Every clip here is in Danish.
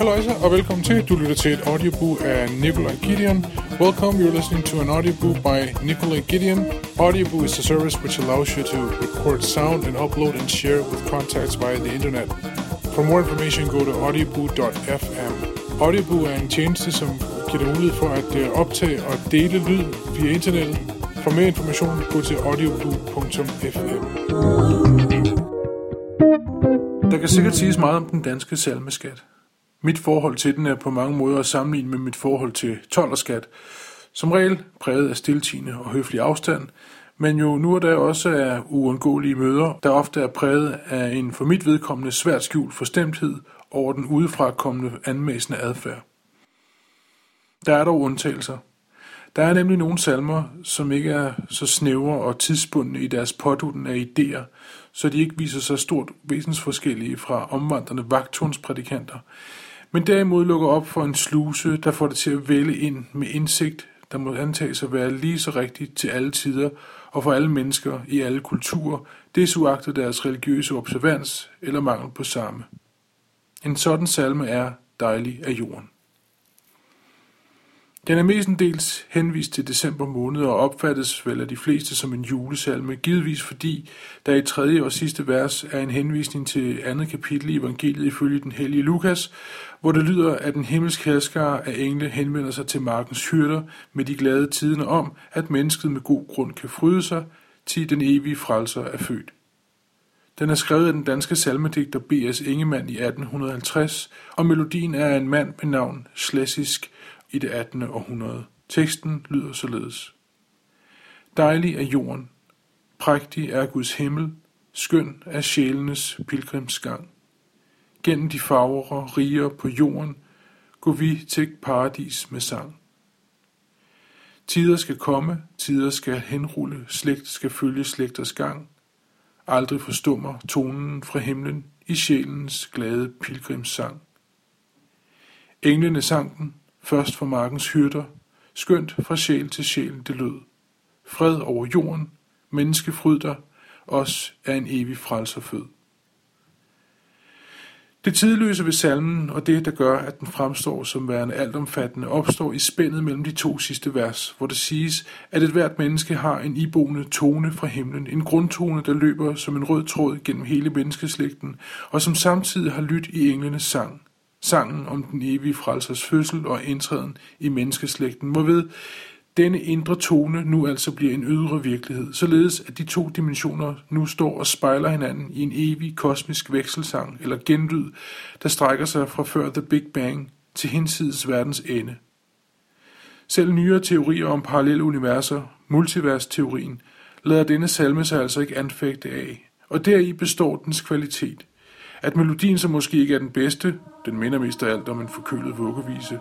Halløjsa, og velkommen til. Du lytter til et audiobook af Nikolai Gideon. Welcome, you're listening to an audiobook by Nikolai Gideon. Audiobook is a service which allows you to record sound and upload and share with contacts via the internet. For more information, go to audiobook.fm. Audiobook er en tjeneste, som giver dig mulighed for at øh, optage og dele lyd via internettet. For mere information, gå til audiobook.fm. Der kan sikkert siges meget om den danske salmeskat. Mit forhold til den er på mange måder at sammenligne med mit forhold til tolderskat. Som regel præget af stiltigende og høflig afstand, men jo nu og der også er uundgåelige møder, der ofte er præget af en for mit vedkommende svært skjult forstemthed over den udefrakommende anmæsende adfærd. Der er dog undtagelser. Der er nemlig nogle salmer, som ikke er så snævre og tidsbundne i deres pådutten af idéer, så de ikke viser sig stort væsensforskellige fra omvandrende vagtonsprædikanter, men derimod lukker op for en sluse, der får det til at vælge ind med indsigt, der må antages at være lige så rigtigt til alle tider og for alle mennesker i alle kulturer, desuagtet deres religiøse observans eller mangel på samme. En sådan salme er dejlig af jorden. Den er mestendels henvist til december måned og opfattes vel af de fleste som en julesalme, givetvis fordi der i tredje og sidste vers er en henvisning til andet kapitel i evangeliet ifølge den hellige Lukas, hvor det lyder, at den himmelske hersker af engle henvender sig til markens hyrder med de glade tiderne om, at mennesket med god grund kan fryde sig, til den evige frelser er født. Den er skrevet af den danske salmedigter B.S. Ingemann i 1850, og melodien er af en mand med navn Slesisk, i det 18. århundrede. Teksten lyder således. Dejlig er jorden, prægtig er Guds himmel, skøn er sjælenes pilgrimsgang. Gennem de farver riger på jorden, går vi til paradis med sang. Tider skal komme, tider skal henrulle, slægt skal følge slægters gang. Aldrig forstummer tonen fra himlen i sjælens glade pilgrimssang. Englene sang den, først for markens hyrder, skønt fra sjæl til sjæl det lød. Fred over jorden, menneske fryd dig, os er en evig frelser fød. Det tidløse ved salmen og det, der gør, at den fremstår som værende altomfattende, opstår i spændet mellem de to sidste vers, hvor det siges, at et hvert menneske har en iboende tone fra himlen, en grundtone, der løber som en rød tråd gennem hele menneskeslægten, og som samtidig har lyttet i englenes sang. Sangen om den evige frelsers fødsel og indtræden i menneskeslægten, hvorved denne indre tone nu altså bliver en ydre virkelighed, således at de to dimensioner nu står og spejler hinanden i en evig kosmisk vekselsang eller genlyd, der strækker sig fra før The Big Bang til hinsides verdens ende. Selv nyere teorier om parallelle universer, multiversteorien, lader denne salme sig altså ikke anfægte af, og deri består dens kvalitet. At melodien så måske ikke er den bedste, den minder mest af alt om en forkølet vuggevise,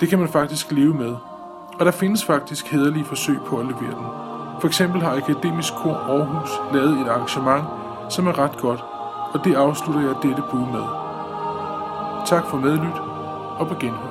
det kan man faktisk leve med, og der findes faktisk hederlige forsøg på at levere den. For eksempel har Akademisk Kor Aarhus lavet et arrangement, som er ret godt, og det afslutter jeg dette bud med. Tak for medlyt og på genhør.